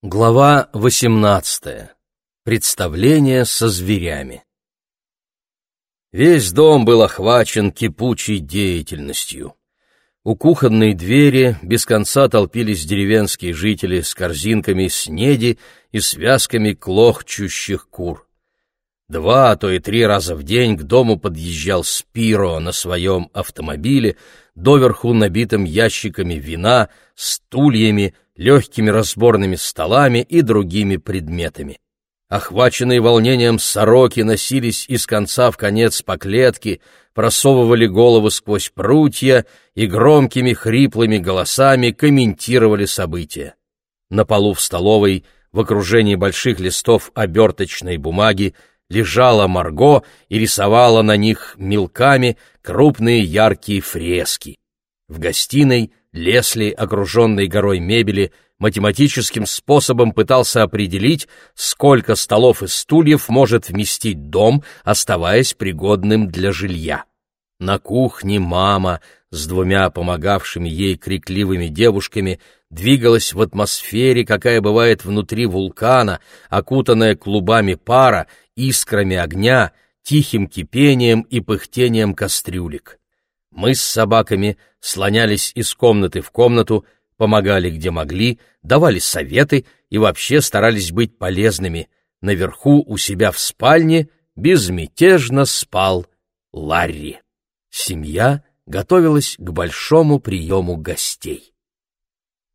Глава 18. Представление со зверями. Весь дом был охвачен кипучей деятельностью. У кухонной двери без конца толпились деревенские жители с корзинками снеди и связками клохчущих кур. Два, а то и три раза в день к дому подъезжал Спиро на своем автомобиле, доверху набитым ящиками вина, стульями, легкими разборными столами и другими предметами. Охваченные волнением сороки носились из конца в конец по клетке, просовывали головы сквозь прутья и громкими хриплыми голосами комментировали события. На полу в столовой, в окружении больших листов оберточной бумаги, лежала Марго и рисовала на них мелками крупные яркие фрески. В гостиной Лесли, окруженный горой мебели, математическим способом пытался определить, сколько столов и стульев может вместить дом, оставаясь пригодным для жилья. На кухне мама с двумя помогавшими ей крикливыми девушками двигалась в атмосфере, какая бывает внутри вулкана, окутанная клубами пара, искрами огня, тихим кипением и пыхтением кастрюлек. Мы с собаками слонялись из комнаты в комнату, помогали где могли, давали советы и вообще старались быть полезными. Наверху у себя в спальне безмятежно спал Ларри. Семья готовилась к большому приему гостей.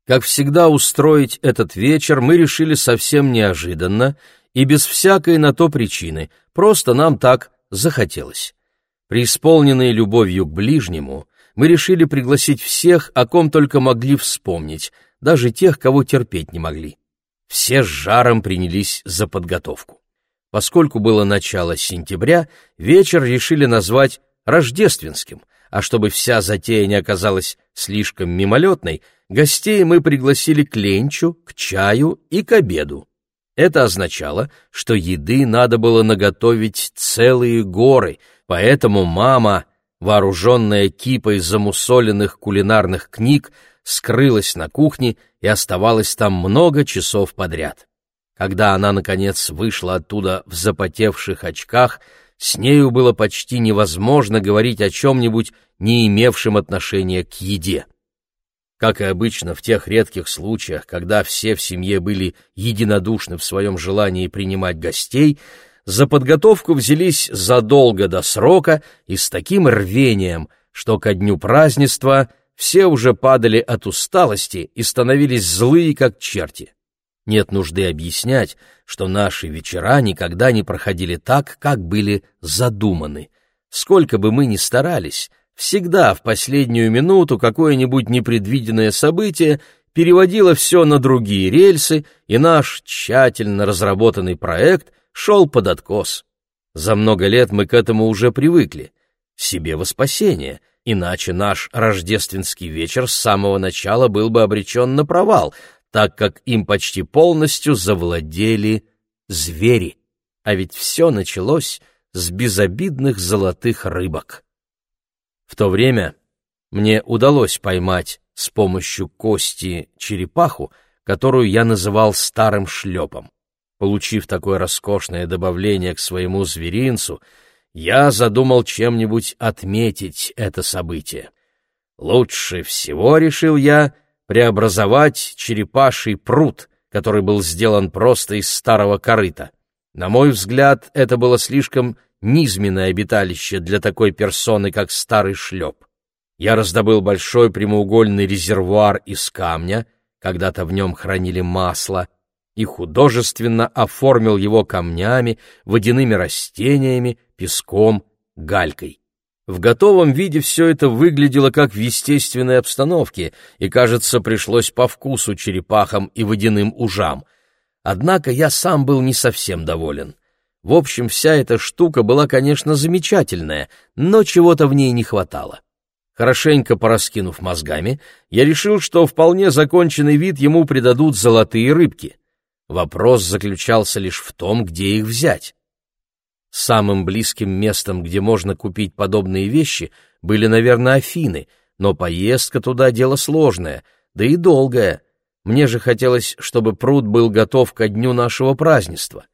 Как всегда устроить этот вечер мы решили совсем неожиданно и без всякой на то причины, просто нам так захотелось. Преисполненные любовью к ближнему, мы решили пригласить всех, о ком только могли вспомнить, даже тех, кого терпеть не могли. Все с жаром принялись за подготовку. Поскольку было начало сентября, вечер решили назвать рождественским, а чтобы вся затея не оказалась слишком мимолетной, гостей мы пригласили к ленчу, к чаю и к обеду. Это означало, что еды надо было наготовить целые горы — Поэтому мама, вооруженная кипой замусоленных кулинарных книг, скрылась на кухне и оставалась там много часов подряд. Когда она, наконец, вышла оттуда в запотевших очках, с нею было почти невозможно говорить о чем-нибудь, не имевшем отношения к еде. Как и обычно в тех редких случаях, когда все в семье были единодушны в своем желании принимать гостей, за подготовку взялись задолго до срока и с таким рвением, что ко дню празднества все уже падали от усталости и становились злые, как черти. Нет нужды объяснять, что наши вечера никогда не проходили так, как были задуманы. Сколько бы мы ни старались, всегда в последнюю минуту какое-нибудь непредвиденное событие переводило все на другие рельсы, и наш тщательно разработанный проект — шел под откос. За много лет мы к этому уже привыкли. Себе во спасение, иначе наш рождественский вечер с самого начала был бы обречен на провал, так как им почти полностью завладели звери. А ведь все началось с безобидных золотых рыбок. В то время мне удалось поймать с помощью кости черепаху, которую я называл старым шлепом. Получив такое роскошное добавление к своему зверинцу, я задумал чем-нибудь отметить это событие. Лучше всего, решил я, преобразовать черепаший пруд, который был сделан просто из старого корыта. На мой взгляд, это было слишком низменное обиталище для такой персоны, как старый шлеп. Я раздобыл большой прямоугольный резервуар из камня, когда-то в нем хранили масло, и художественно оформил его камнями, водяными растениями, песком, галькой. В готовом виде все это выглядело как в естественной обстановке, и, кажется, пришлось по вкусу черепахам и водяным ужам. Однако я сам был не совсем доволен. В общем, вся эта штука была, конечно, замечательная, но чего-то в ней не хватало. Хорошенько пораскинув мозгами, я решил, что вполне законченный вид ему придадут золотые рыбки — Вопрос заключался лишь в том, где их взять. Самым близким местом, где можно купить подобные вещи, были, наверное, Афины, но поездка туда — дело сложное, да и долгое. Мне же хотелось, чтобы пруд был готов ко дню нашего празднества.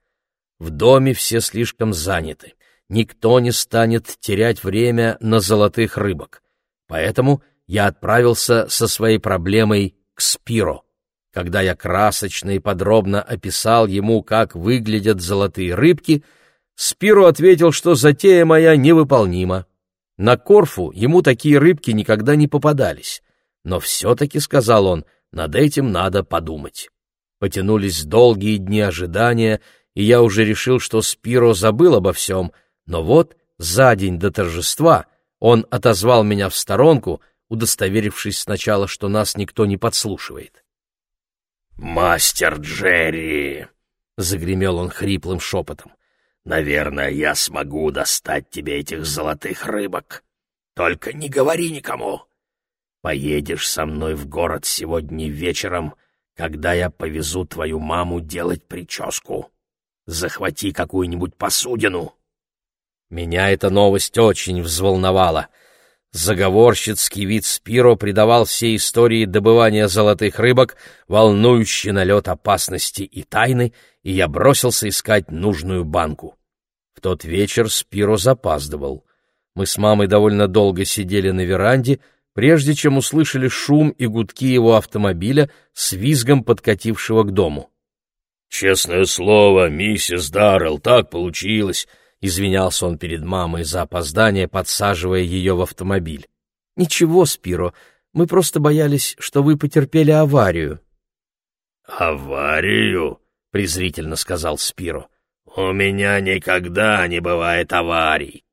В доме все слишком заняты. Никто не станет терять время на золотых рыбок. Поэтому я отправился со своей проблемой к Спиро. Когда я красочно и подробно описал ему, как выглядят золотые рыбки, Спиро ответил, что затея моя невыполнима. На Корфу ему такие рыбки никогда не попадались. Но все-таки, — сказал он, — над этим надо подумать. Потянулись долгие дни ожидания, и я уже решил, что Спиро забыл обо всем, но вот за день до торжества он отозвал меня в сторонку, удостоверившись сначала, что нас никто не подслушивает. «Мастер Джерри!» — загремел он хриплым шепотом. «Наверное, я смогу достать тебе этих золотых рыбок. Только не говори никому. Поедешь со мной в город сегодня вечером, когда я повезу твою маму делать прическу. Захвати какую-нибудь посудину». Меня эта новость очень взволновала — Заговорщицкий вид Спиро придавал всей истории добывания золотых рыбок волнующий налет опасности и тайны, и я бросился искать нужную банку. В тот вечер Спиро запаздывал. Мы с мамой довольно долго сидели на веранде, прежде чем услышали шум и гудки его автомобиля с визгом подкатившего к дому. «Честное слово, миссис Даррелл, так получилось!» — извинялся он перед мамой за опоздание, подсаживая ее в автомобиль. «Ничего, Спиро, мы просто боялись, что вы потерпели аварию». «Аварию?» — презрительно сказал Спиро. «У меня никогда не бывает аварий».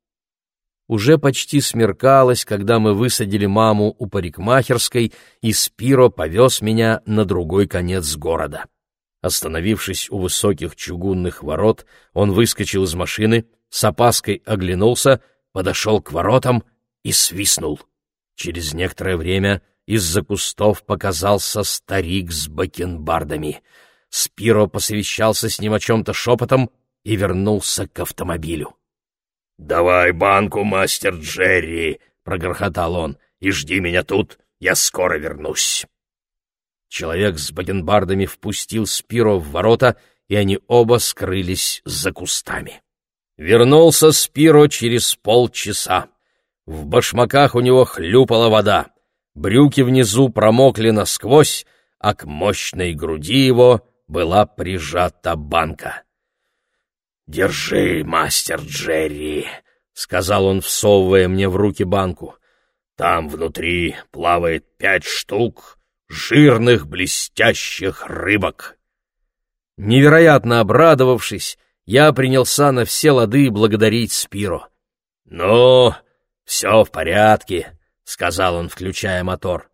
Уже почти смеркалось, когда мы высадили маму у парикмахерской, и Спиро повез меня на другой конец города. Остановившись у высоких чугунных ворот, он выскочил из машины, с опаской оглянулся, подошел к воротам и свистнул. Через некоторое время из-за кустов показался старик с бакенбардами. Спиро посовещался с ним о чем-то шепотом и вернулся к автомобилю. — Давай банку, мастер Джерри, — прогрохотал он, — и жди меня тут, я скоро вернусь. Человек с бакенбардами впустил Спиро в ворота, и они оба скрылись за кустами. Вернулся Спиро через полчаса. В башмаках у него хлюпала вода. Брюки внизу промокли насквозь, а к мощной груди его была прижата банка. «Держи, мастер Джерри», — сказал он, всовывая мне в руки банку. «Там внутри плавает пять штук жирных блестящих рыбок». Невероятно обрадовавшись, я принялся на все лады благодарить Спиро. «Ну, все в порядке», — сказал он, включая мотор.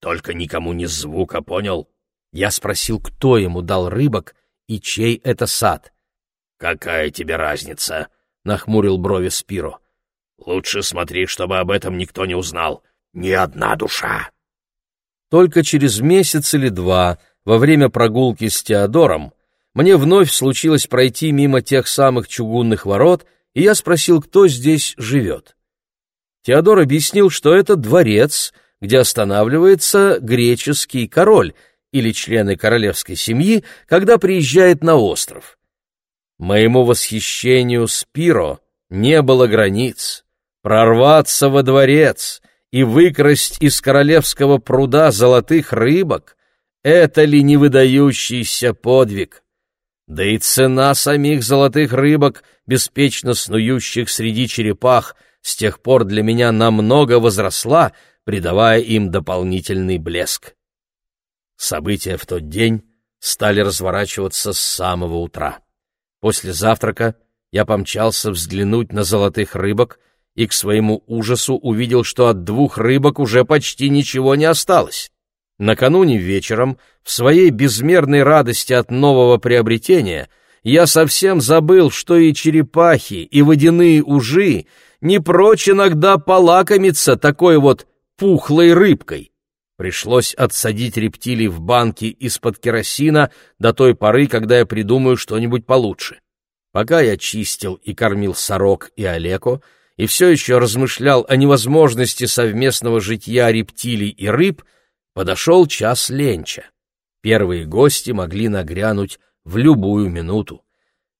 «Только никому ни звука, понял?» Я спросил, кто ему дал рыбок и чей это сад. «Какая тебе разница?» — нахмурил брови Спиро. «Лучше смотри, чтобы об этом никто не узнал. Ни одна душа». Только через месяц или два, во время прогулки с Теодором, мне вновь случилось пройти мимо тех самых чугунных ворот, и я спросил, кто здесь живет. Теодор объяснил, что это дворец, где останавливается греческий король или члены королевской семьи, когда приезжает на остров. Моему восхищению Спиро не было границ. Прорваться во дворец и выкрасть из королевского пруда золотых рыбок — это ли не выдающийся подвиг? Да и цена самих золотых рыбок, беспечно снующих среди черепах, с тех пор для меня намного возросла, придавая им дополнительный блеск. События в тот день стали разворачиваться с самого утра. После завтрака я помчался взглянуть на золотых рыбок и к своему ужасу увидел, что от двух рыбок уже почти ничего не осталось. Накануне вечером, в своей безмерной радости от нового приобретения, я совсем забыл, что и черепахи, и водяные ужи не прочь иногда полакомиться такой вот пухлой рыбкой. Пришлось отсадить рептилий в банки из-под керосина до той поры, когда я придумаю что-нибудь получше. Пока я чистил и кормил сорок и олеко, и все еще размышлял о невозможности совместного житья рептилий и рыб, подошел час ленча. Первые гости могли нагрянуть в любую минуту.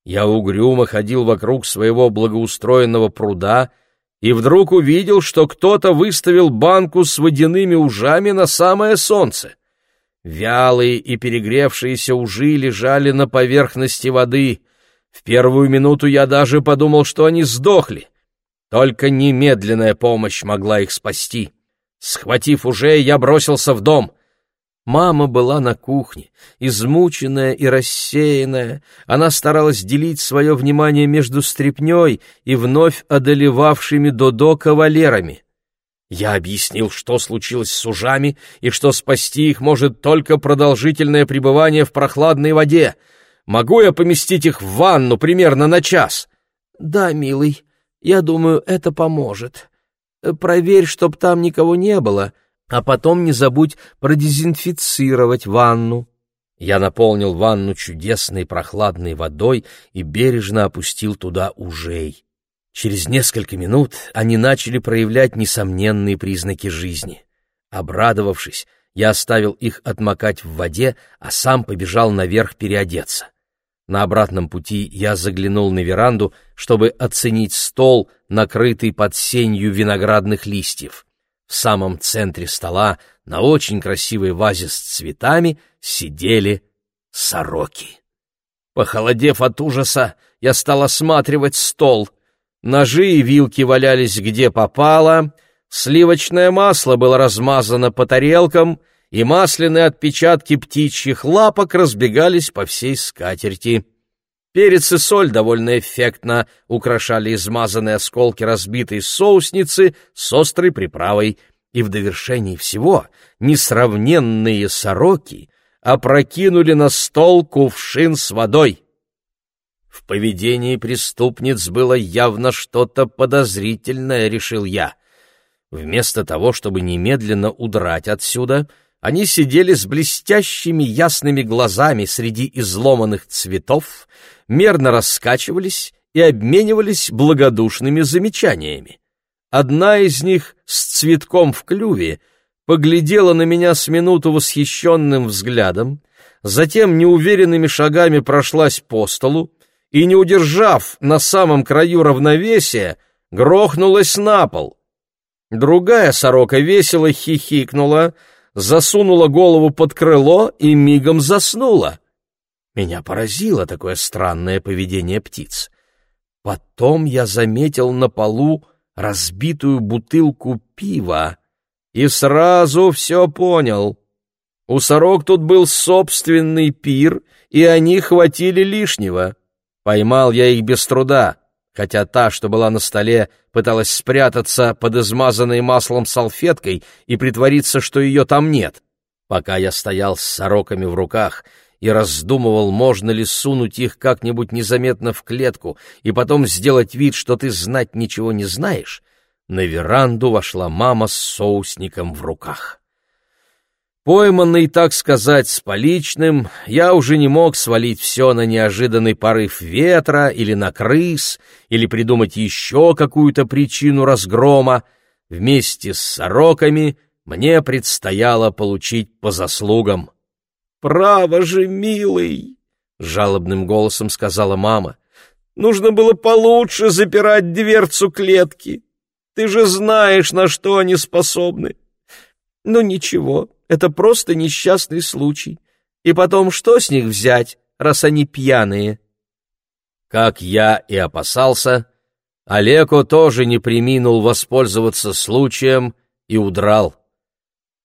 Я угрюмо ходил вокруг своего благоустроенного пруда и вдруг увидел, что кто-то выставил банку с водяными ужами на самое солнце. Вялые и перегревшиеся ужи лежали на поверхности воды. В первую минуту я даже подумал, что они сдохли. Только немедленная помощь могла их спасти. Схватив уже, я бросился в дом — Мама была на кухне, измученная и рассеянная. Она старалась делить свое внимание между стряпней и вновь одолевавшими Додо кавалерами. Я объяснил, что случилось с ужами, и что спасти их может только продолжительное пребывание в прохладной воде. Могу я поместить их в ванну примерно на час? — Да, милый, я думаю, это поможет. Проверь, чтоб там никого не было, а потом не забудь продезинфицировать ванну. Я наполнил ванну чудесной прохладной водой и бережно опустил туда ужей. Через несколько минут они начали проявлять несомненные признаки жизни. Обрадовавшись, я оставил их отмокать в воде, а сам побежал наверх переодеться. На обратном пути я заглянул на веранду, чтобы оценить стол, накрытый под сенью виноградных листьев. В самом центре стола, на очень красивой вазе с цветами, сидели сороки. Похолодев от ужаса, я стал осматривать стол. Ножи и вилки валялись где попало, сливочное масло было размазано по тарелкам, и масляные отпечатки птичьих лапок разбегались по всей скатерти. Перец и соль довольно эффектно украшали измазанные осколки разбитой соусницы с острой приправой, и в довершении всего несравненные сороки опрокинули на стол кувшин с водой. В поведении преступниц было явно что-то подозрительное, решил я. Вместо того, чтобы немедленно удрать отсюда, они сидели с блестящими ясными глазами среди изломанных цветов, мерно раскачивались и обменивались благодушными замечаниями. Одна из них с цветком в клюве поглядела на меня с минуту восхищенным взглядом, затем неуверенными шагами прошлась по столу и, не удержав на самом краю равновесия, грохнулась на пол. Другая сорока весело хихикнула — засунула голову под крыло и мигом заснула. Меня поразило такое странное поведение птиц. Потом я заметил на полу разбитую бутылку пива и сразу все понял. У сорок тут был собственный пир, и они хватили лишнего. Поймал я их без труда хотя та, что была на столе, пыталась спрятаться под измазанной маслом салфеткой и притвориться, что ее там нет. Пока я стоял с сороками в руках и раздумывал, можно ли сунуть их как-нибудь незаметно в клетку и потом сделать вид, что ты знать ничего не знаешь, на веранду вошла мама с соусником в руках. Пойманный, так сказать, с поличным, я уже не мог свалить все на неожиданный порыв ветра или на крыс, или придумать еще какую-то причину разгрома. Вместе с сороками мне предстояло получить по заслугам. «Право же, милый!» — жалобным голосом сказала мама. «Нужно было получше запирать дверцу клетки. Ты же знаешь, на что они способны. Ну ничего, это просто несчастный случай. И потом, что с них взять, раз они пьяные? Как я и опасался, Олеко тоже не приминул воспользоваться случаем и удрал.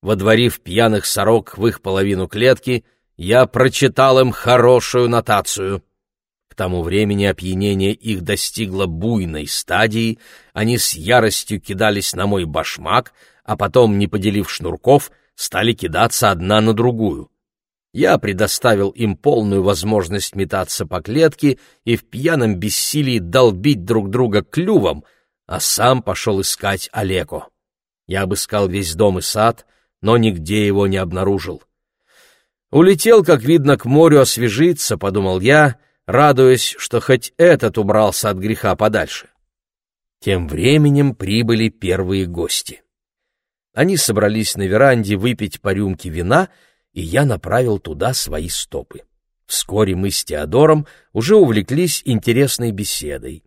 Водворив пьяных сорок в их половину клетки, я прочитал им хорошую нотацию. К тому времени опьянение их достигло буйной стадии, они с яростью кидались на мой башмак, а потом, не поделив шнурков, стали кидаться одна на другую. Я предоставил им полную возможность метаться по клетке и в пьяном бессилии долбить друг друга клювом, а сам пошел искать Олеко. Я обыскал весь дом и сад, но нигде его не обнаружил. Улетел, как видно, к морю освежиться, подумал я, радуясь, что хоть этот убрался от греха подальше. Тем временем прибыли первые гости. Они собрались на веранде выпить по рюмке вина и я направил туда свои стопы. Вскоре мы с Теодором уже увлеклись интересной беседой.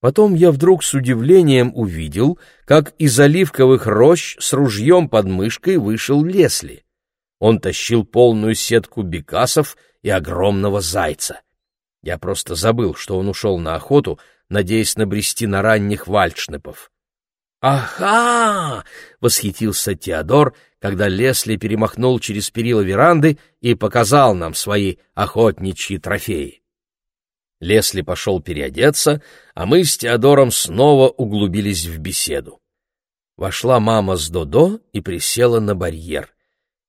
Потом я вдруг с удивлением увидел, как из оливковых рощ с ружьем под мышкой вышел Лесли. Он тащил полную сетку бекасов и огромного зайца. Я просто забыл, что он ушел на охоту, надеясь набрести на ранних вальдшнепов. «Ага!» — восхитился Теодор, когда Лесли перемахнул через перила веранды и показал нам свои охотничьи трофеи. Лесли пошел переодеться, а мы с Теодором снова углубились в беседу. Вошла мама с Додо и присела на барьер.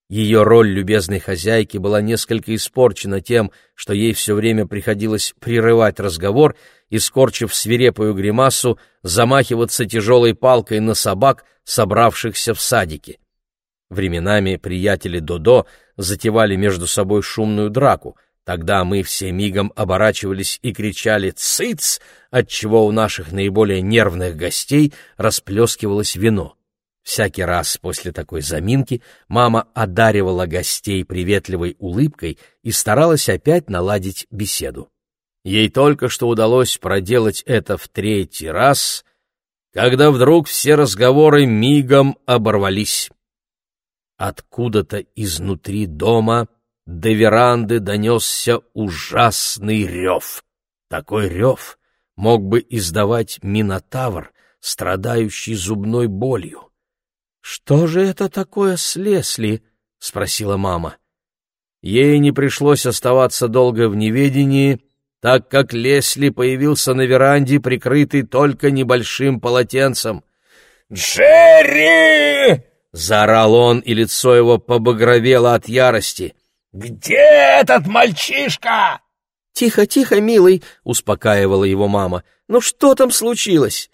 Ее роль любезной хозяйки была несколько испорчена тем, что ей все время приходилось прерывать разговор и, скорчив свирепую гримасу, замахиваться тяжелой палкой на собак, собравшихся в садике. Временами приятели Додо затевали между собой шумную драку. Тогда мы все мигом оборачивались и кричали «Цыц!», отчего у наших наиболее нервных гостей расплескивалось вино. Всякий раз после такой заминки мама одаривала гостей приветливой улыбкой и старалась опять наладить беседу. Ей только что удалось проделать это в третий раз, когда вдруг все разговоры мигом оборвались. Откуда-то изнутри дома до веранды донесся ужасный рев. Такой рев мог бы издавать Минотавр, страдающий зубной болью. «Что же это такое с Лесли?» — спросила мама. Ей не пришлось оставаться долго в неведении, так как Лесли появился на веранде, прикрытый только небольшим полотенцем. «Джерри!» — заорал он, и лицо его побагровело от ярости. «Где этот мальчишка?» «Тихо, тихо, милый!» — успокаивала его мама. «Ну что там случилось?»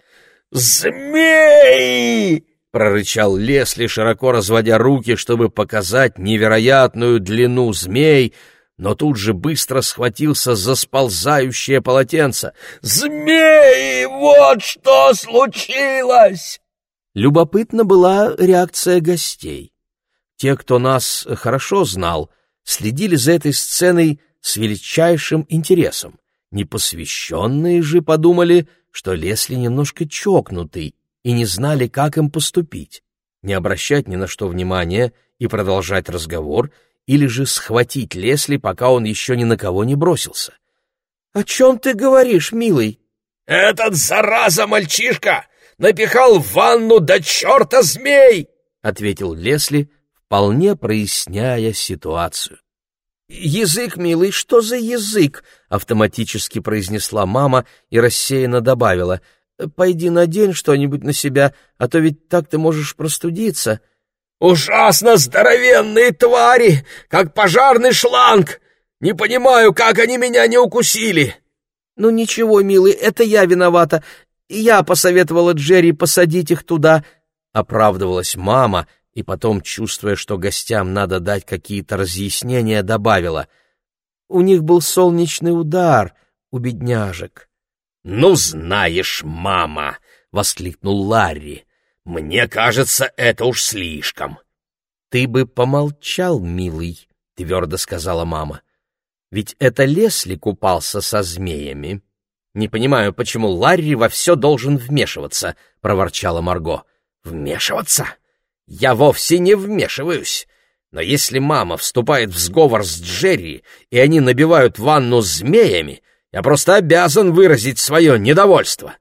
«Змей!» прорычал Лесли, широко разводя руки, чтобы показать невероятную длину змей, но тут же быстро схватился за сползающее полотенце. «Змеи! Вот что случилось!» Любопытна была реакция гостей. Те, кто нас хорошо знал, следили за этой сценой с величайшим интересом. Непосвященные же подумали, что Лесли немножко чокнутый, и не знали, как им поступить, не обращать ни на что внимания и продолжать разговор, или же схватить Лесли, пока он еще ни на кого не бросился. «О чем ты говоришь, милый?» «Этот зараза мальчишка напихал в ванну до черта змей!» — ответил Лесли, вполне проясняя ситуацию. «Язык, милый, что за язык?» — автоматически произнесла мама и рассеянно добавила. Пойди надень что-нибудь на себя, а то ведь так ты можешь простудиться». «Ужасно здоровенные твари, как пожарный шланг! Не понимаю, как они меня не укусили!» «Ну ничего, милый, это я виновата. Я посоветовала Джерри посадить их туда», — оправдывалась мама, и потом, чувствуя, что гостям надо дать какие-то разъяснения, добавила. «У них был солнечный удар, у бедняжек». «Ну, знаешь, мама!» — воскликнул Ларри. «Мне кажется, это уж слишком». «Ты бы помолчал, милый», — твердо сказала мама. «Ведь это Лесли купался со змеями». «Не понимаю, почему Ларри во все должен вмешиваться», — проворчала Марго. «Вмешиваться? Я вовсе не вмешиваюсь. Но если мама вступает в сговор с Джерри, и они набивают ванну змеями, я просто обязан выразить свое недовольство.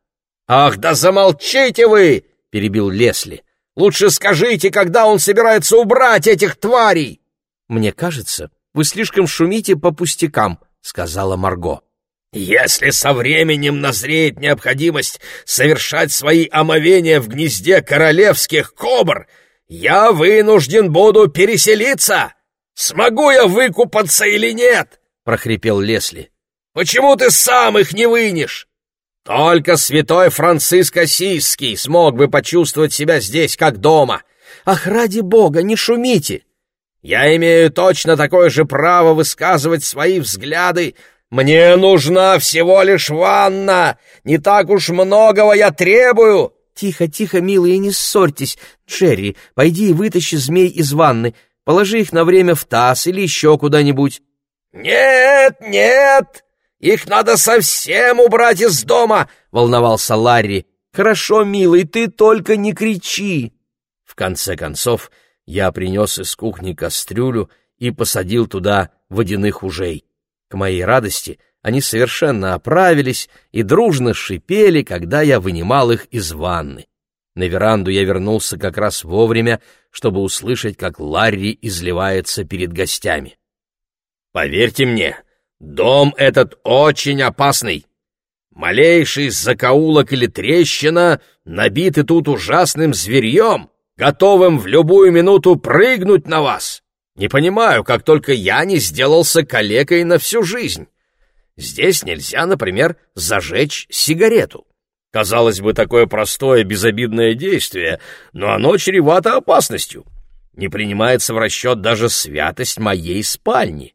«Ах, да замолчите вы!» — перебил Лесли. «Лучше скажите, когда он собирается убрать этих тварей!» «Мне кажется, вы слишком шумите по пустякам», — сказала Марго. «Если со временем назреет необходимость совершать свои омовения в гнезде королевских кобр, я вынужден буду переселиться! Смогу я выкупаться или нет?» — прохрипел Лесли. Почему ты сам их не вынешь? Только святой Франциск Осийский смог бы почувствовать себя здесь как дома. Ах, ради бога, не шумите! Я имею точно такое же право высказывать свои взгляды. Мне нужна всего лишь ванна. Не так уж многого я требую. Тихо, тихо, милые, не ссорьтесь. Джерри, пойди и вытащи змей из ванны. Положи их на время в таз или еще куда-нибудь». «Нет, нет! Их надо совсем убрать из дома!» — волновался Ларри. «Хорошо, милый, ты только не кричи!» В конце концов, я принес из кухни кастрюлю и посадил туда водяных ужей. К моей радости они совершенно оправились и дружно шипели, когда я вынимал их из ванны. На веранду я вернулся как раз вовремя, чтобы услышать, как Ларри изливается перед гостями. «Поверьте мне, дом этот очень опасный. Малейший закоулок или трещина набиты тут ужасным зверьем, готовым в любую минуту прыгнуть на вас. Не понимаю, как только я не сделался калекой на всю жизнь. Здесь нельзя, например, зажечь сигарету. Казалось бы, такое простое, безобидное действие, но оно чревато опасностью. Не принимается в расчет даже святость моей спальни.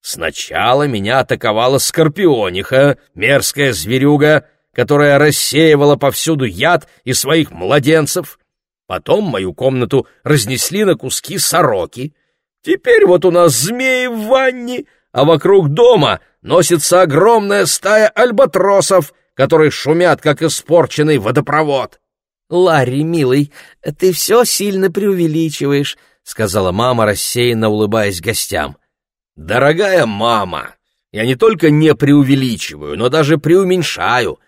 Сначала меня атаковала скорпиониха, мерзкая зверюга, которая рассеивала повсюду яд и своих младенцев. Потом мою комнату разнесли на куски сороки. Теперь вот у нас змеи в ванне, а вокруг дома носится огромная стая альбатросов — которые шумят, как испорченный водопровод. — Ларри, милый, ты все сильно преувеличиваешь, — сказала мама, рассеянно улыбаясь гостям. — Дорогая мама, я не только не преувеличиваю, но даже преуменьшаю.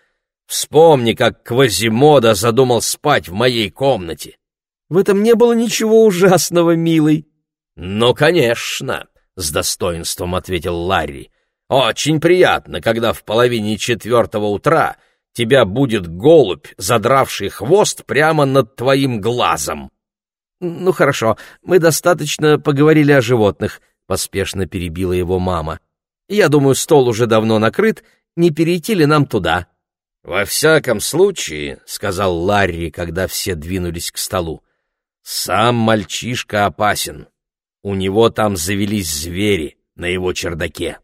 Вспомни, как Квазимода задумал спать в моей комнате. — В этом не было ничего ужасного, милый. — Ну, конечно, — с достоинством ответил Ларри. Очень приятно, когда в половине четвертого утра тебя будет голубь, задравший хвост прямо над твоим глазом. — Ну хорошо, мы достаточно поговорили о животных, — поспешно перебила его мама. — Я думаю, стол уже давно накрыт, не перейти ли нам туда? — Во всяком случае, — сказал Ларри, когда все двинулись к столу, — сам мальчишка опасен. У него там завелись звери на его чердаке.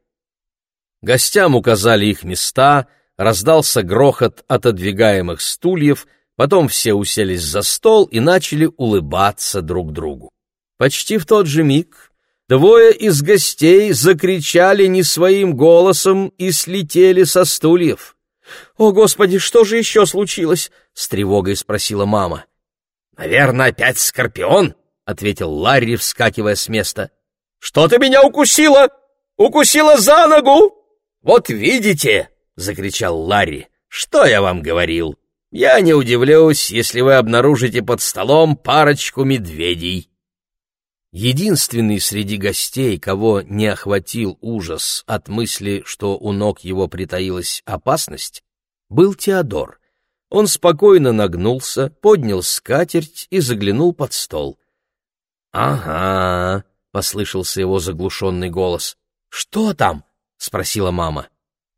Гостям указали их места, раздался грохот отодвигаемых стульев, потом все уселись за стол и начали улыбаться друг другу. Почти в тот же миг двое из гостей закричали не своим голосом и слетели со стульев. «О, Господи, что же еще случилось?» — с тревогой спросила мама. «Наверное, опять скорпион?» — ответил Ларри, вскакивая с места. «Что ты меня укусила? Укусила за ногу?» «Вот видите!» — закричал Ларри. «Что я вам говорил? Я не удивлюсь, если вы обнаружите под столом парочку медведей». Единственный среди гостей, кого не охватил ужас от мысли, что у ног его притаилась опасность, был Теодор. Он спокойно нагнулся, поднял скатерть и заглянул под стол. «Ага», — послышался его заглушенный голос. «Что там?» — спросила мама.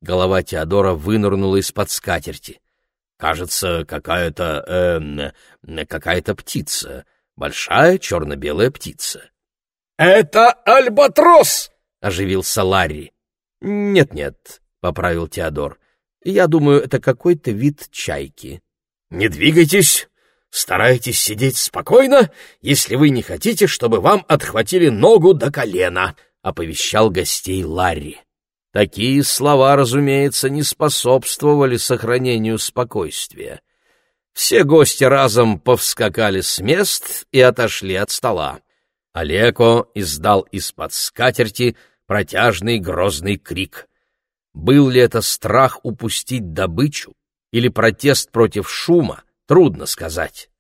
Голова Теодора вынырнула из-под скатерти. «Кажется, какая-то... Э, какая-то птица. Большая черно-белая птица». «Это альбатрос!» — оживился Ларри. «Нет-нет», — поправил Теодор. «Я думаю, это какой-то вид чайки». «Не двигайтесь! Старайтесь сидеть спокойно, если вы не хотите, чтобы вам отхватили ногу до колена», — оповещал гостей Ларри. Такие слова, разумеется, не способствовали сохранению спокойствия. Все гости разом повскакали с мест и отошли от стола. Олеко издал из-под скатерти протяжный грозный крик. Был ли это страх упустить добычу или протест против шума, трудно сказать.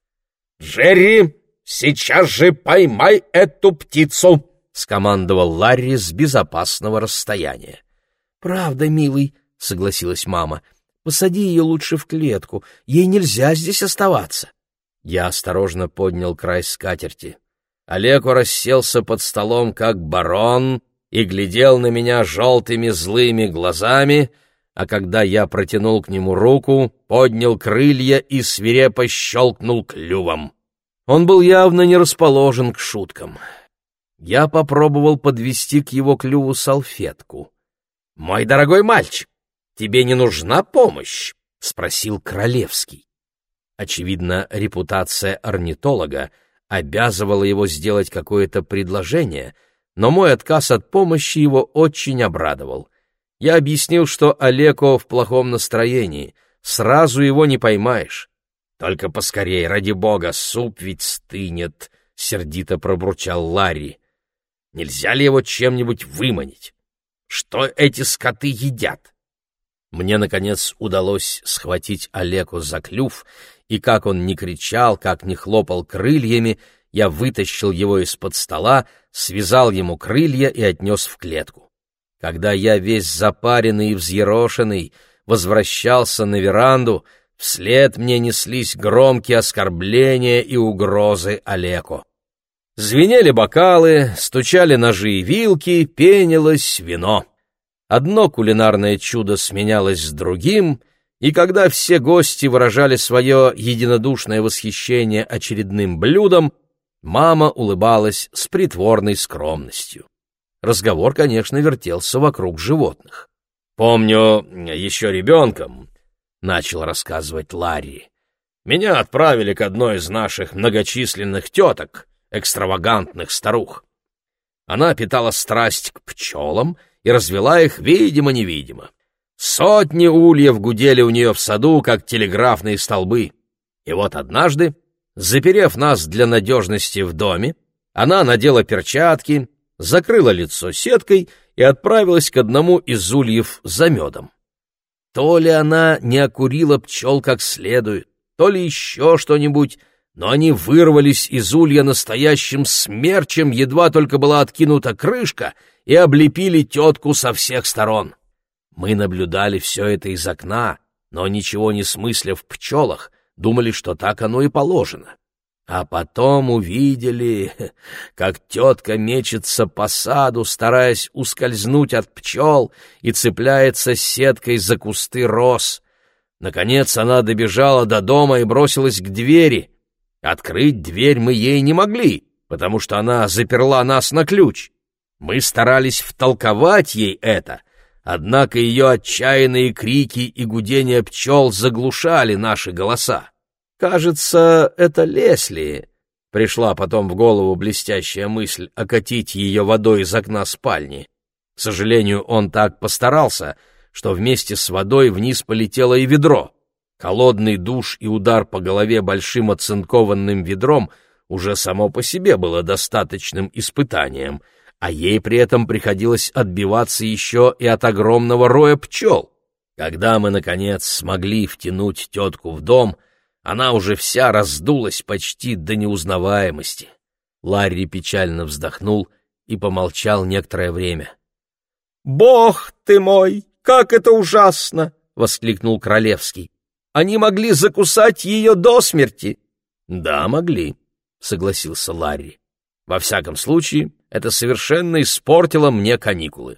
«Джерри, сейчас же поймай эту птицу!» — скомандовал Ларри с безопасного расстояния. «Правда, милый», — согласилась мама. «Посади ее лучше в клетку. Ей нельзя здесь оставаться». Я осторожно поднял край скатерти. Олегу расселся под столом, как барон, и глядел на меня желтыми злыми глазами, а когда я протянул к нему руку, поднял крылья и свирепо щелкнул клювом. Он был явно не расположен к шуткам. Я попробовал подвести к его клюву салфетку. «Мой дорогой мальчик, тебе не нужна помощь?» — спросил Королевский. Очевидно, репутация орнитолога обязывало его сделать какое-то предложение, но мой отказ от помощи его очень обрадовал. Я объяснил, что Олеко в плохом настроении, сразу его не поймаешь. «Только поскорей, ради бога, суп ведь стынет», — сердито пробурчал Ларри. «Нельзя ли его чем-нибудь выманить? Что эти скоты едят?» Мне, наконец, удалось схватить Олеку за клюв, и как он не кричал, как не хлопал крыльями, я вытащил его из-под стола, связал ему крылья и отнес в клетку. Когда я весь запаренный и взъерошенный возвращался на веранду, вслед мне неслись громкие оскорбления и угрозы Олеко. Звенели бокалы, стучали ножи и вилки, пенилось вино. Одно кулинарное чудо сменялось с другим, и когда все гости выражали свое единодушное восхищение очередным блюдом, мама улыбалась с притворной скромностью. Разговор, конечно, вертелся вокруг животных. «Помню, еще ребенком», — начал рассказывать Ларри, — «меня отправили к одной из наших многочисленных теток, экстравагантных старух. Она питала страсть к пчелам и развела их видимо-невидимо. Сотни ульев гудели у нее в саду, как телеграфные столбы. И вот однажды, заперев нас для надежности в доме, она надела перчатки, закрыла лицо сеткой и отправилась к одному из ульев за медом. То ли она не окурила пчел как следует, то ли еще что-нибудь, но они вырвались из улья настоящим смерчем, едва только была откинута крышка, и облепили тетку со всех сторон. Мы наблюдали все это из окна, но ничего не смысля в пчелах, думали, что так оно и положено. А потом увидели, как тетка мечется по саду, стараясь ускользнуть от пчел и цепляется сеткой за кусты роз. Наконец она добежала до дома и бросилась к двери. Открыть дверь мы ей не могли, потому что она заперла нас на ключ. Мы старались втолковать ей это, однако ее отчаянные крики и гудения пчел заглушали наши голоса. «Кажется, это Лесли», — пришла потом в голову блестящая мысль окатить ее водой из окна спальни. К сожалению, он так постарался, что вместе с водой вниз полетело и ведро. Холодный душ и удар по голове большим оцинкованным ведром уже само по себе было достаточным испытанием — а ей при этом приходилось отбиваться еще и от огромного роя пчел. Когда мы, наконец, смогли втянуть тетку в дом, она уже вся раздулась почти до неузнаваемости. Ларри печально вздохнул и помолчал некоторое время. «Бог ты мой, как это ужасно!» — воскликнул Королевский. «Они могли закусать ее до смерти!» «Да, могли», — согласился Ларри. «Во всяком случае, это совершенно испортило мне каникулы.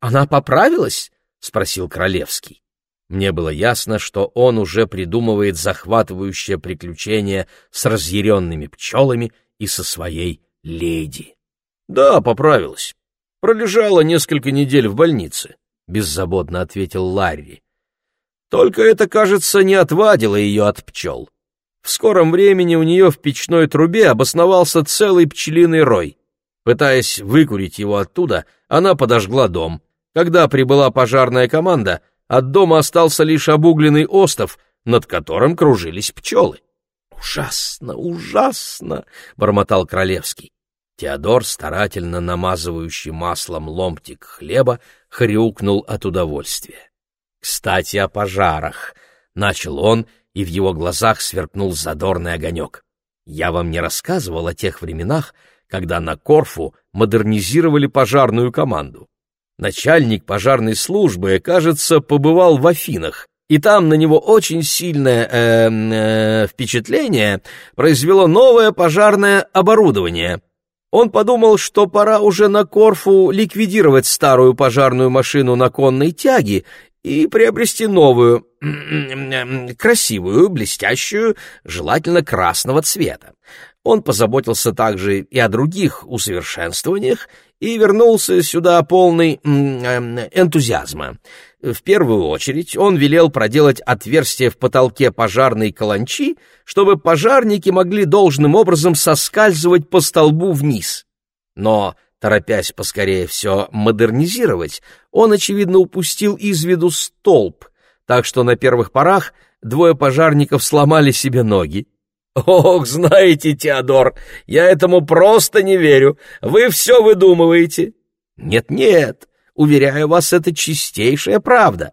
«Она поправилась?» — спросил Королевский. Мне было ясно, что он уже придумывает захватывающее приключение с разъяренными пчелами и со своей леди. «Да, поправилась. Пролежала несколько недель в больнице», — беззаботно ответил Ларри. «Только это, кажется, не отвадило ее от пчел. В скором времени у нее в печной трубе обосновался целый пчелиный рой. Пытаясь выкурить его оттуда, она подожгла дом. Когда прибыла пожарная команда, от дома остался лишь обугленный остов, над которым кружились пчелы. «Ужасно, ужасно!» — бормотал Королевский. Теодор, старательно намазывающий маслом ломтик хлеба, хрюкнул от удовольствия. «Кстати, о пожарах!» — начал он, и в его глазах сверкнул задорный огонек. «Я вам не рассказывал о тех временах, когда на Корфу модернизировали пожарную команду. Начальник пожарной службы, кажется, побывал в Афинах, и там на него очень сильное э, э, впечатление произвело новое пожарное оборудование. Он подумал, что пора уже на Корфу ликвидировать старую пожарную машину на конной тяге и приобрести новую, красивую, блестящую, желательно красного цвета. Он позаботился также и о других усовершенствованиях и вернулся сюда полный энтузиазма. В первую очередь он велел проделать отверстие в потолке пожарной каланчи, чтобы пожарники могли должным образом соскальзывать по столбу вниз. Но, торопясь поскорее все модернизировать, он, очевидно, упустил из виду столб, так что на первых порах двое пожарников сломали себе ноги. «Ох, знаете, Теодор, я этому просто не верю. Вы все выдумываете». «Нет-нет, уверяю вас, это чистейшая правда».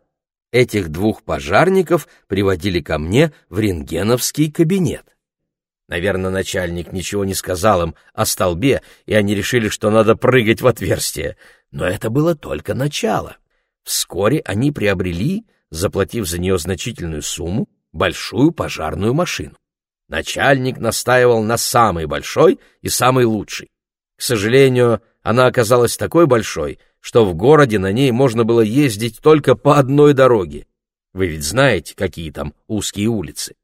Этих двух пожарников приводили ко мне в рентгеновский кабинет. Наверное, начальник ничего не сказал им о столбе, и они решили, что надо прыгать в отверстие. Но это было только начало. Вскоре они приобрели, заплатив за нее значительную сумму, большую пожарную машину. Начальник настаивал на самой большой и самой лучшей. К сожалению, она оказалась такой большой, что в городе на ней можно было ездить только по одной дороге. Вы ведь знаете, какие там узкие улицы.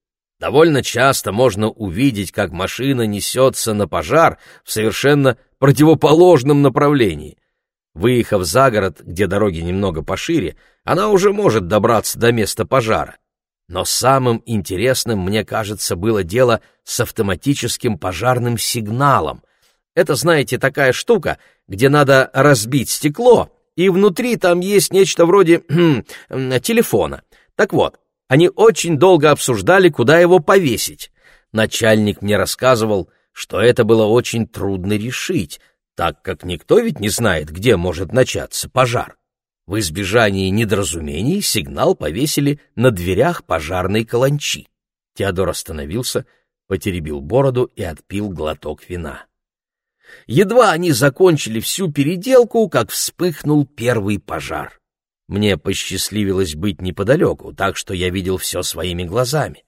Довольно часто можно увидеть, как машина несется на пожар в совершенно противоположном направлении. Выехав за город, где дороги немного пошире, она уже может добраться до места пожара. Но самым интересным, мне кажется, было дело с автоматическим пожарным сигналом. Это, знаете, такая штука, где надо разбить стекло, и внутри там есть нечто вроде телефона. Так вот, они очень долго обсуждали, куда его повесить. Начальник мне рассказывал, что это было очень трудно решить, так как никто ведь не знает, где может начаться пожар. В избежании недоразумений сигнал повесили на дверях пожарной каланчи. Теодор остановился, потеребил бороду и отпил глоток вина. Едва они закончили всю переделку, как вспыхнул первый пожар. Мне посчастливилось быть неподалеку, так что я видел все своими глазами.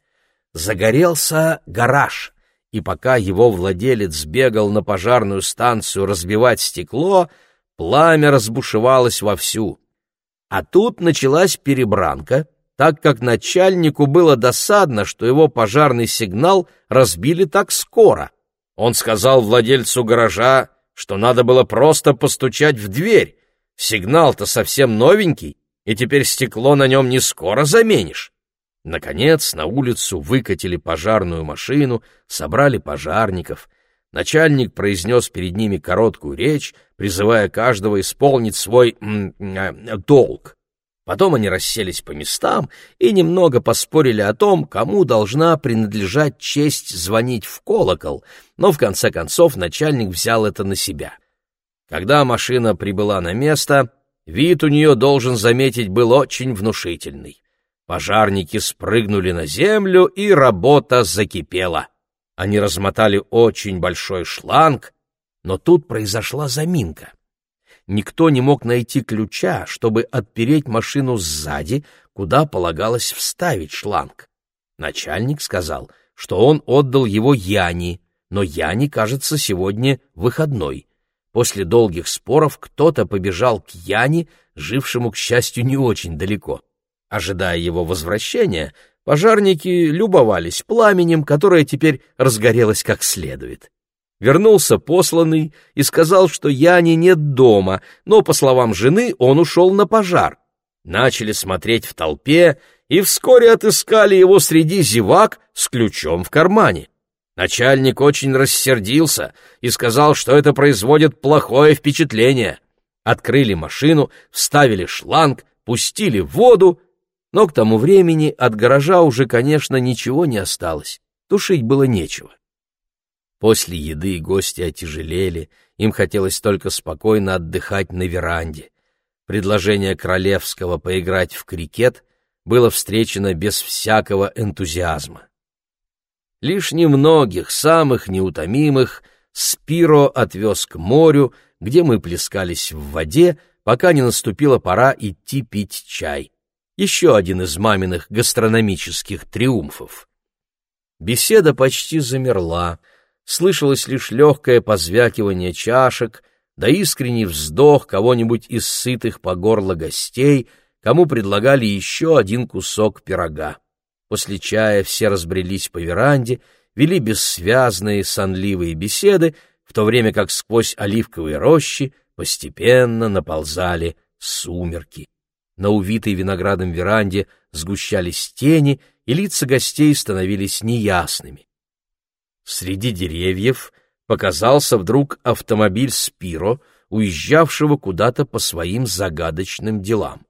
Загорелся гараж, и пока его владелец бегал на пожарную станцию разбивать стекло, пламя разбушевалось вовсю. А тут началась перебранка, так как начальнику было досадно, что его пожарный сигнал разбили так скоро. Он сказал владельцу гаража, что надо было просто постучать в дверь. Сигнал-то совсем новенький, и теперь стекло на нем не скоро заменишь. Наконец на улицу выкатили пожарную машину, собрали пожарников. Начальник произнес перед ними короткую речь, призывая каждого исполнить свой э, долг. Потом они расселись по местам и немного поспорили о том, кому должна принадлежать честь звонить в колокол, но в конце концов начальник взял это на себя. Когда машина прибыла на место, вид у нее, должен заметить, был очень внушительный. Пожарники спрыгнули на землю, и работа закипела. Они размотали очень большой шланг, но тут произошла заминка. Никто не мог найти ключа, чтобы отпереть машину сзади, куда полагалось вставить шланг. Начальник сказал, что он отдал его Яне, но Яне, кажется, сегодня выходной. После долгих споров кто-то побежал к Яне, жившему, к счастью, не очень далеко. Ожидая его возвращения, пожарники любовались пламенем, которое теперь разгорелось как следует. Вернулся посланный и сказал, что Яни нет дома, но, по словам жены, он ушел на пожар. Начали смотреть в толпе и вскоре отыскали его среди зевак с ключом в кармане. Начальник очень рассердился и сказал, что это производит плохое впечатление. Открыли машину, вставили шланг, пустили воду, но к тому времени от гаража уже, конечно, ничего не осталось. Тушить было нечего. После еды гости отяжелели, им хотелось только спокойно отдыхать на веранде. Предложение Королевского поиграть в крикет было встречено без всякого энтузиазма. Лишь немногих, самых неутомимых, Спиро отвез к морю, где мы плескались в воде, пока не наступила пора идти пить чай. Еще один из маминых гастрономических триумфов. Беседа почти замерла — слышалось лишь легкое позвякивание чашек, да искренний вздох кого-нибудь из сытых по горло гостей, кому предлагали еще один кусок пирога. После чая все разбрелись по веранде, вели бессвязные сонливые беседы, в то время как сквозь оливковые рощи постепенно наползали сумерки. На увитой виноградом веранде сгущались тени, и лица гостей становились неясными. Среди деревьев показался вдруг автомобиль Спиро, уезжавшего куда-то по своим загадочным делам.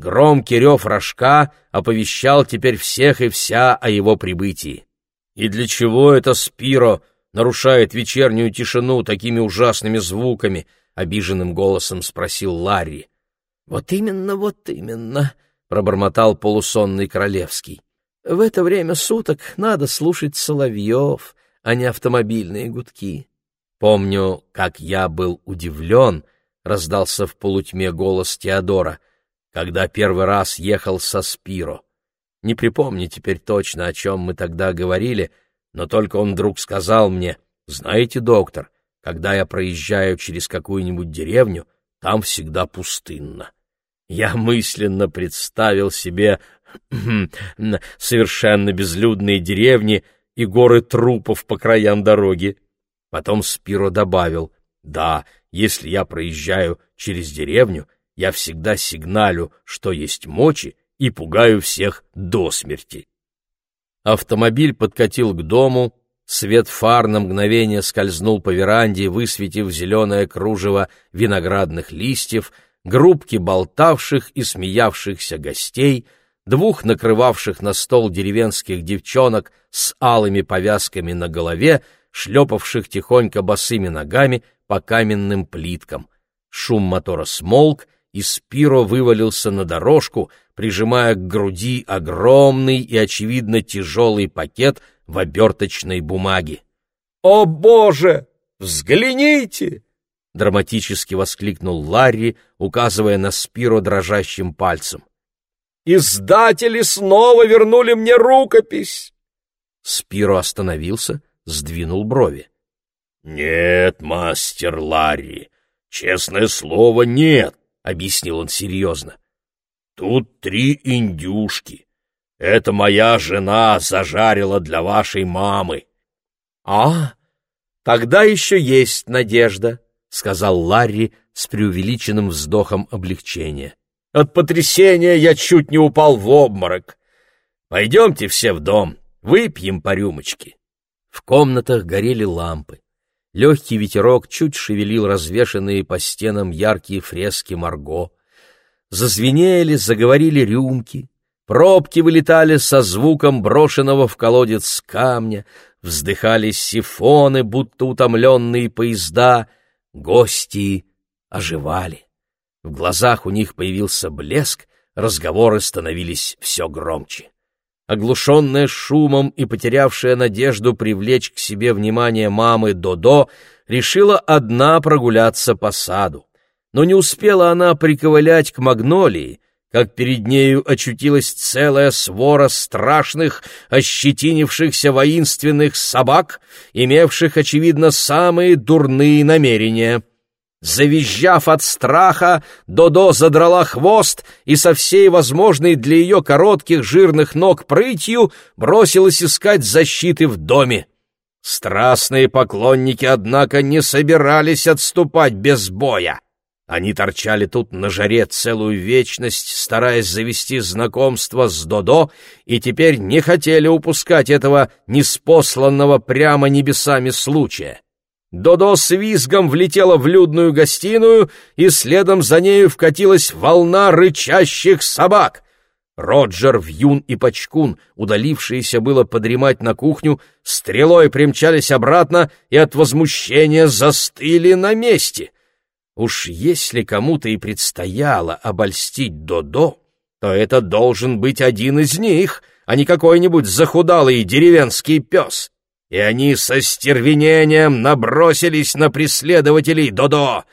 Громкий рев рожка оповещал теперь всех и вся о его прибытии. И для чего это Спиро нарушает вечернюю тишину такими ужасными звуками? — обиженным голосом спросил Ларри. — Вот именно, вот именно, — пробормотал полусонный Королевский. — В это время суток надо слушать соловьев, а не автомобильные гудки. Помню, как я был удивлен, — раздался в полутьме голос Теодора, — когда первый раз ехал со Спиро. Не припомню теперь точно, о чем мы тогда говорили, но только он вдруг сказал мне, «Знаете, доктор, когда я проезжаю через какую-нибудь деревню, там всегда пустынно». Я мысленно представил себе совершенно безлюдные деревни и горы трупов по краям дороги. Потом Спиро добавил, «Да, если я проезжаю через деревню, я всегда сигналю, что есть мочи, и пугаю всех до смерти. Автомобиль подкатил к дому, свет фар на мгновение скользнул по веранде, высветив зеленое кружево виноградных листьев, группки болтавших и смеявшихся гостей, двух накрывавших на стол деревенских девчонок с алыми повязками на голове, шлепавших тихонько босыми ногами по каменным плиткам. Шум мотора смолк, и Спиро вывалился на дорожку, прижимая к груди огромный и, очевидно, тяжелый пакет в оберточной бумаге. «О, Боже! Взгляните!» — драматически воскликнул Ларри, указывая на Спиро дрожащим пальцем. «Издатели снова вернули мне рукопись!» Спиро остановился, сдвинул брови. «Нет, мастер Ларри, честное слово, нет!» — объяснил он серьезно. Тут три индюшки. Это моя жена зажарила для вашей мамы. — А, тогда еще есть надежда, — сказал Ларри с преувеличенным вздохом облегчения. — От потрясения я чуть не упал в обморок. Пойдемте все в дом, выпьем по рюмочке. В комнатах горели лампы. Легкий ветерок чуть шевелил развешанные по стенам яркие фрески Марго. Зазвенели, заговорили рюмки, пробки вылетали со звуком брошенного в колодец камня, вздыхали сифоны, будто утомленные поезда, гости оживали. В глазах у них появился блеск, разговоры становились все громче. Оглушенная шумом и потерявшая надежду привлечь к себе внимание мамы Додо, решила одна прогуляться по саду но не успела она приковылять к магнолии, как перед нею очутилась целая свора страшных, ощетинившихся воинственных собак, имевших, очевидно, самые дурные намерения. Завизжав от страха, Додо задрала хвост и со всей возможной для ее коротких жирных ног прытью бросилась искать защиты в доме. Страстные поклонники, однако, не собирались отступать без боя. Они торчали тут на жаре целую вечность, стараясь завести знакомство с Додо, и теперь не хотели упускать этого неспосланного прямо небесами случая. Додо с визгом влетела в людную гостиную, и следом за нею вкатилась волна рычащих собак. Роджер, Вьюн и Пачкун, удалившиеся было подремать на кухню, стрелой примчались обратно и от возмущения застыли на месте — Уж если кому-то и предстояло обольстить Додо, то это должен быть один из них, а не какой-нибудь захудалый деревенский пес. И они со стервенением набросились на преследователей Додо.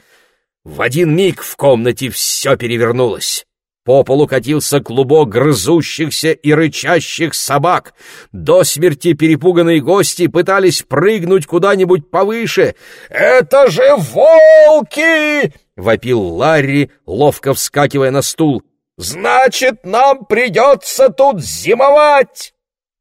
В один миг в комнате все перевернулось. По полу катился клубок грызущихся и рычащих собак. До смерти перепуганные гости пытались прыгнуть куда-нибудь повыше. «Это же волки!» — вопил Ларри, ловко вскакивая на стул. «Значит, нам придется тут зимовать!»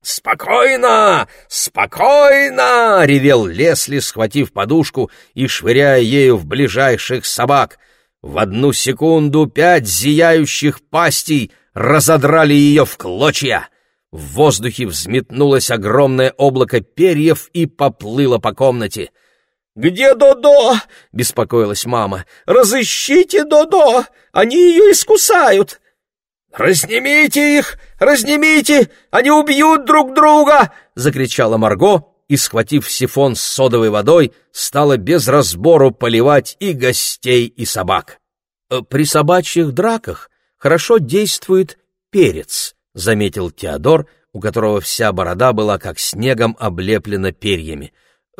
«Спокойно! Спокойно!» — ревел Лесли, схватив подушку и швыряя ею в ближайших собак — В одну секунду пять зияющих пастей разодрали ее в клочья. В воздухе взметнулось огромное облако перьев и поплыло по комнате. «Где Додо?» — беспокоилась мама. «Разыщите Додо! Они ее искусают!» «Разнимите их! Разнимите! Они убьют друг друга!» — закричала Марго и, схватив сифон с содовой водой, стала без разбору поливать и гостей, и собак. «Э, «При собачьих драках хорошо действует перец», — заметил Теодор, у которого вся борода была как снегом облеплена перьями.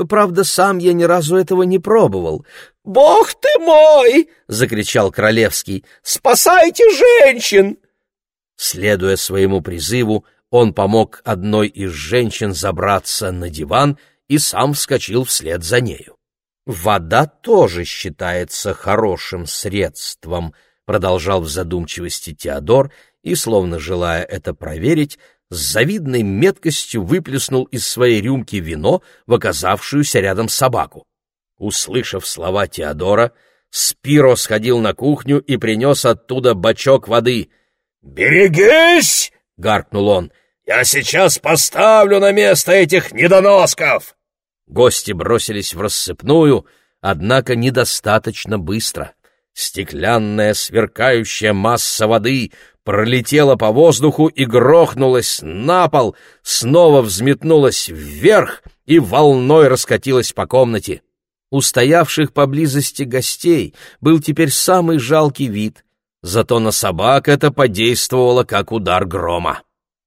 «Правда, сам я ни разу этого не пробовал». «Бог ты мой!» — закричал Королевский. «Спасайте женщин!» Следуя своему призыву, он помог одной из женщин забраться на диван и сам вскочил вслед за нею. «Вода тоже считается хорошим средством», — продолжал в задумчивости Теодор и, словно желая это проверить, с завидной меткостью выплеснул из своей рюмки вино в оказавшуюся рядом собаку. Услышав слова Теодора, Спиро сходил на кухню и принес оттуда бачок воды. «Берегись!» — гаркнул он. «Я сейчас поставлю на место этих недоносков!» Гости бросились в рассыпную, однако недостаточно быстро. Стеклянная сверкающая масса воды пролетела по воздуху и грохнулась на пол, снова взметнулась вверх и волной раскатилась по комнате. У стоявших поблизости гостей был теперь самый жалкий вид, зато на собак это подействовало как удар грома.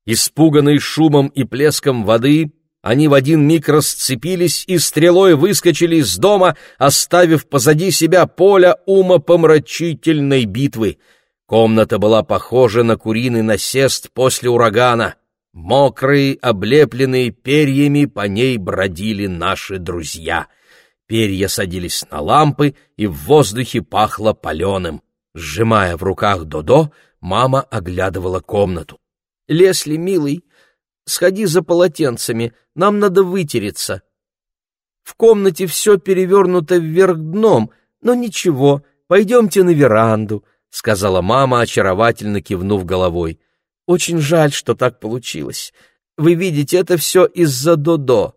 Испуганные шумом и плеском воды, они в один миг расцепились и стрелой выскочили из дома, оставив позади себя поле умопомрачительной битвы. Комната была похожа на куриный насест после урагана. Мокрые, облепленные перьями по ней бродили наши друзья. Перья садились на лампы, и в воздухе пахло паленым. Сжимая в руках Додо, мама оглядывала комнату. Лесли, милый, сходи за полотенцами, нам надо вытереться. В комнате все перевернуто вверх дном, но ничего, пойдемте на веранду, — сказала мама, очаровательно кивнув головой. Очень жаль, что так получилось. Вы видите, это все из-за Додо.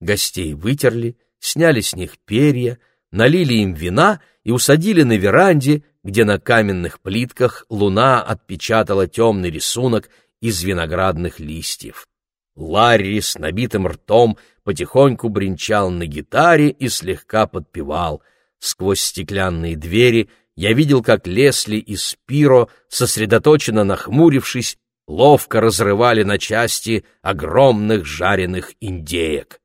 Гостей вытерли, сняли с них перья, налили им вина и усадили на веранде, где на каменных плитках луна отпечатала темный рисунок из виноградных листьев. Ларри с набитым ртом потихоньку бренчал на гитаре и слегка подпевал. Сквозь стеклянные двери я видел, как Лесли и Спиро, сосредоточенно нахмурившись, ловко разрывали на части огромных жареных индеек.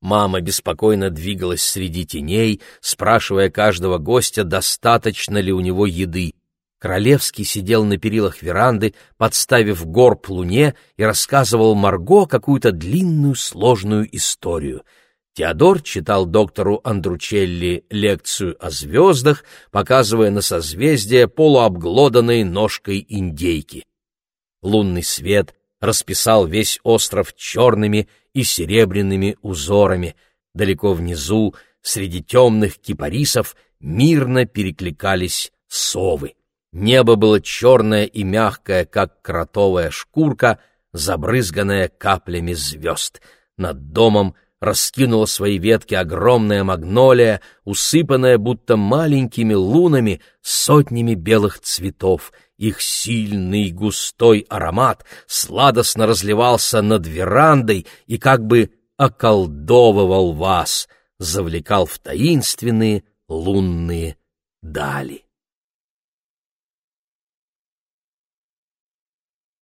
Мама беспокойно двигалась среди теней, спрашивая каждого гостя, достаточно ли у него еды. Королевский сидел на перилах веранды, подставив горб луне и рассказывал Марго какую-то длинную сложную историю. Теодор читал доктору Андручелли лекцию о звездах, показывая на созвездие полуобглоданной ножкой индейки. Лунный свет расписал весь остров черными и серебряными узорами. Далеко внизу, среди темных кипарисов, мирно перекликались совы. Небо было черное и мягкое, как кротовая шкурка, забрызганная каплями звезд. Над домом раскинула свои ветки огромная магнолия, усыпанная будто маленькими лунами сотнями белых цветов. Их сильный густой аромат сладостно разливался над верандой и как бы околдовывал вас, завлекал в таинственные лунные дали.